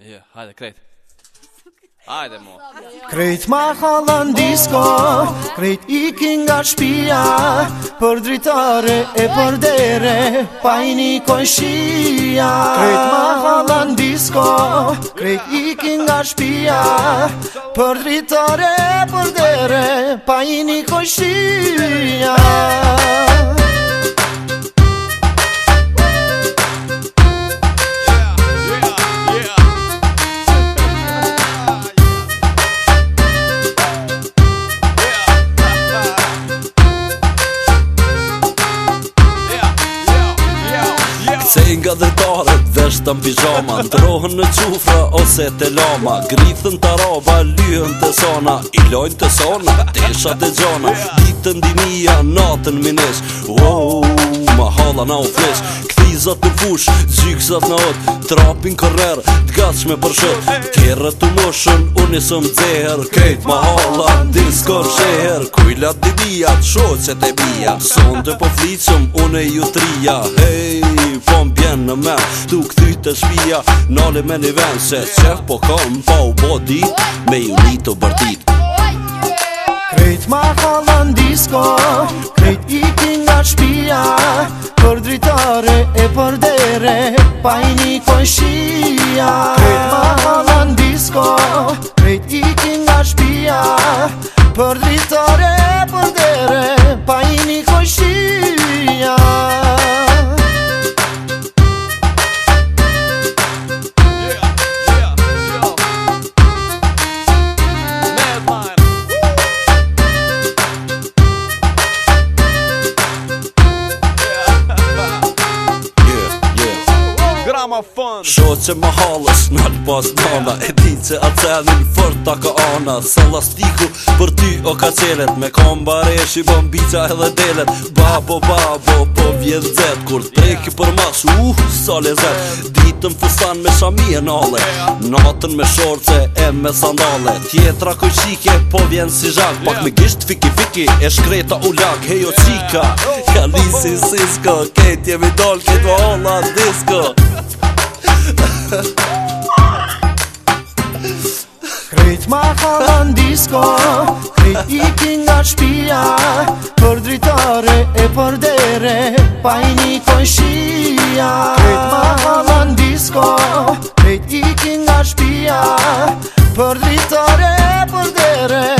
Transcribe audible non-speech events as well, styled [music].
Ja, jo, hajde, krejt [laughs] Hajde, mo Krejt ma halan disko Krejt i nga shpia Për dritare e për dere Pa i një koj shia Krejt ma halan disko Krejt i nga shpia Për dritare e për dere Pa i një koj shia Krejt ma disko licej nga dhërtarët Veshtan pijama Ndrohën në qufra ose të lama Grithën të roba, lyhën të sona Ilojnë të sona, tesha dhe gjona Ditën dinia, natën minesh Wow, ma hala na u flesh Këthizat në fush, gjykzat në hot Trapin kërrer, t'gatsh me përshet Tjerët të moshën, unë isëm dheher Kejt ma hala, diskon sheher Kujlat dhe bia, të shoqet e bia Sonde po flicëm, unë e jutria Hey në me Tu këty të shpia Nale me një ven Se të po kam Pa po u po di Me ju një të bërtit Krejt ma halën disko Krejt i nga shpia Për dritare e për dere Pa i një koj shia Krejt ma halën disko Krejt i ti nga shpia Për dritare ma fun ma halës, nalë pas nana E din që a cenin fër ta ka ana Se lastiku për ty o ka qelet Me kom baresh i bica edhe delet Babo, babo, po vjen zet Kur preki për mas, uh, sa zet Ditën fustan me shami e nale Natën me shorqe e me sandale Tjetra kuj shike, po vjen si zhak Pak me gisht fiki fiki, e shkreta u lak Hejo qika, kalisi, lisi sisko Ketje vidal, ketë va olla Krejt ma kala në disko Krejt i king nga shpia Për dritare e për dere Pa i një shia Krejt ma kala në disko Krejt i king nga shpia Për dritare e për dere